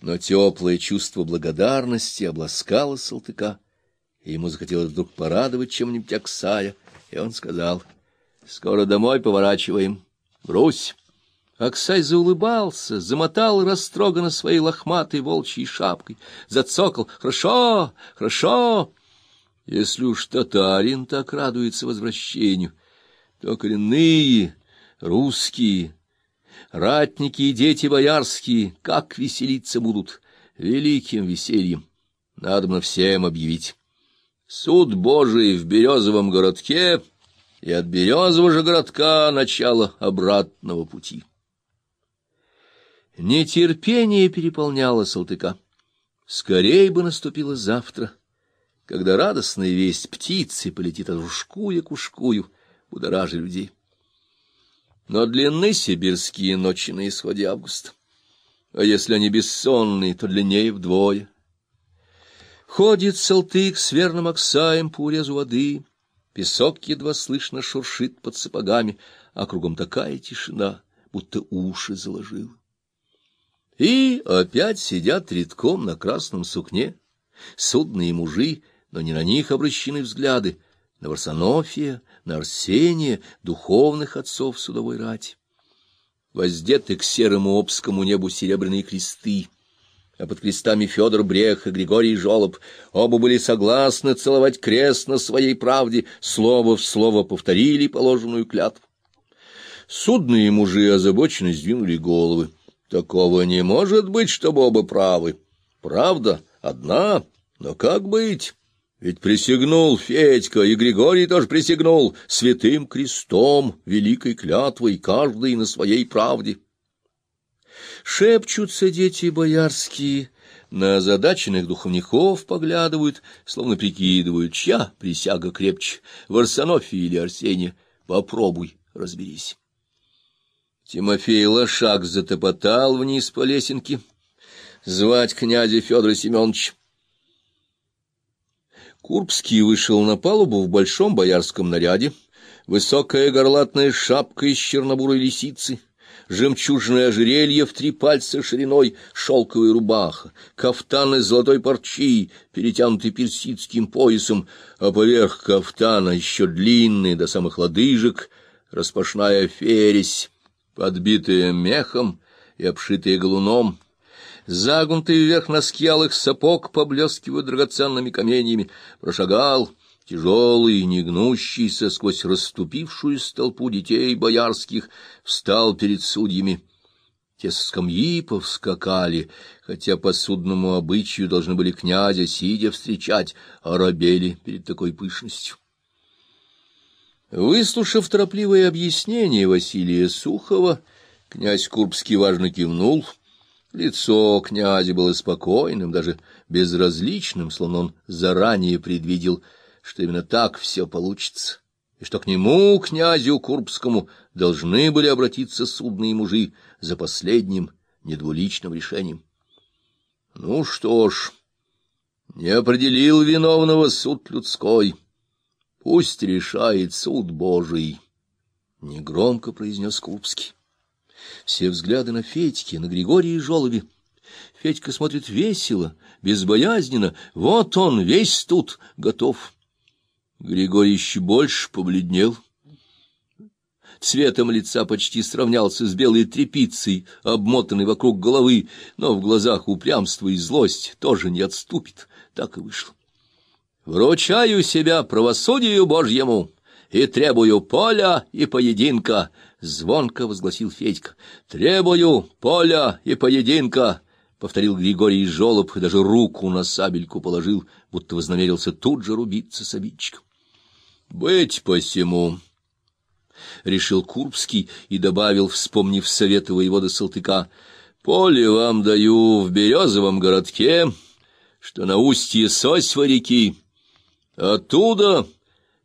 Но теплое чувство благодарности обласкало Салтыка, и ему захотелось вдруг порадовать чем-нибудь Аксая, и он сказал, «Скоро домой поворачиваем. Брусь!» Аксай заулыбался, замотал растроганно своей лохматой волчьей шапкой, зацокал «Хорошо, хорошо!» Если уж татарин так радуется возвращению, то коренные, русские, ратники и дети боярские, как веселиться будут великим весельем, надо на всем объявить. Суд Божий в Березовом городке, и от Березового же городка начало обратного пути. Нетерпение переполняло Салтыка. Скорей бы наступило завтра, когда радостная весть птицы полетит от ушкуя к ушкую, будоража людей. Но длинны сибирские ночи на исходе августа. А если они бессонные, то длиннее вдвое. Ходит Салтык с верным Аксаем по урезу воды, песок едва слышно шуршит под сапогами, а кругом такая тишина, будто уши заложил. И опять сидят редком на красном сукне, судные мужи, но не на них обращены взгляды, на Варсонофия, на Арсения, духовных отцов судовой рати. Воздеты к серому обскому небу серебряные кресты, а под крестами Федор Брех и Григорий Жолоб оба были согласны целовать крест на своей правде, слово в слово повторили положенную клятву. Судные мужи озабоченно сдвинули головы. Такого не может быть, чтобы оба правы. Правда одна, но как быть? Ведь присягнул Федька, и Григорий тоже присягнул святым крестом, великой клятвой, каждый на своей правде. Шепчутся дети боярские, на задаченных духовников поглядывают, словно прикидывают, чья присяга крепче, Варсонофия или Арсения. Попробуй, разберись. Тимофей Лошак затопотал вниз по лесенке. Звать князя Федора Семеновича. Курбский вышел на палубу в большом боярском наряде, высокая горлатная шапка из чернобурой лисицы, жемчужное ожерелье в три пальца шириной, шелковая рубаха, кафтан из золотой парчи, перетянутый персидским поясом, а поверх кафтана еще длинный до самых лодыжек, распашная фересь подбитые мехом и обшитые галуном, загнутые вверх носки алых сапог поблескивают драгоценными каменьями, прошагал, тяжелый, негнущийся сквозь расступившую толпу детей боярских, встал перед судьями. Те со скамьи повскакали, хотя по судному обычаю должны были князя, сидя, встречать, а робели перед такой пышностью. Выслушав торопливое объяснение Василия Сухова, князь Курбский важно кивнул. Лицо князя было спокойным, даже безразличным, словно он заранее предвидел, что именно так все получится, и что к нему, князю Курбскому, должны были обратиться судные мужи за последним недвуличным решением. Ну что ж, не определил виновного суд людской — Пусть решает суд Божий, — негромко произнес Кубский. Все взгляды на Федьке, на Григория и Жолоби. Федька смотрит весело, безбоязненно. Вот он весь тут готов. Григорий еще больше побледнел. Цветом лица почти сравнялся с белой тряпицей, обмотанной вокруг головы, но в глазах упрямство и злость тоже не отступит. Так и вышло. Вручаю себя правосудию Божьему и требую поля и поединка, — звонко возгласил Федька. — Требую поля и поединка, — повторил Григорий Жолоб и даже руку на сабельку положил, будто вознамерился тут же рубиться с обидчиком. — Быть посему, — решил Курбский и добавил, вспомнив совета воевода Салтыка, — поле вам даю в Березовом городке, что на устье Сосьва реки, — Оттуда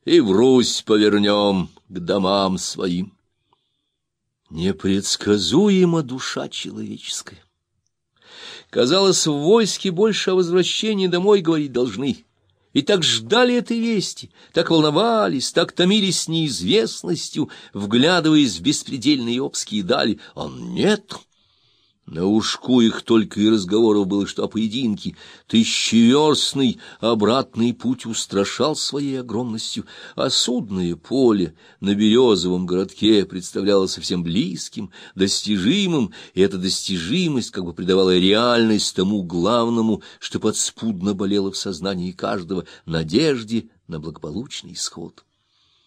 и в Русь повернем к домам своим. Непредсказуема душа человеческая. Казалось, в войске больше о возвращении домой говорить должны. И так ждали этой вести, так волновались, так томились неизвестностью, вглядываясь в беспредельные обские дали. А нет, На ушку их только и разговоров было, что о поединке. Тысячеверстный обратный путь устрашал своей огромностью, а судное поле на березовом городке представляло совсем близким, достижимым, и эта достижимость как бы придавала реальность тому главному, что подспудно болело в сознании каждого — надежде на благополучный исход.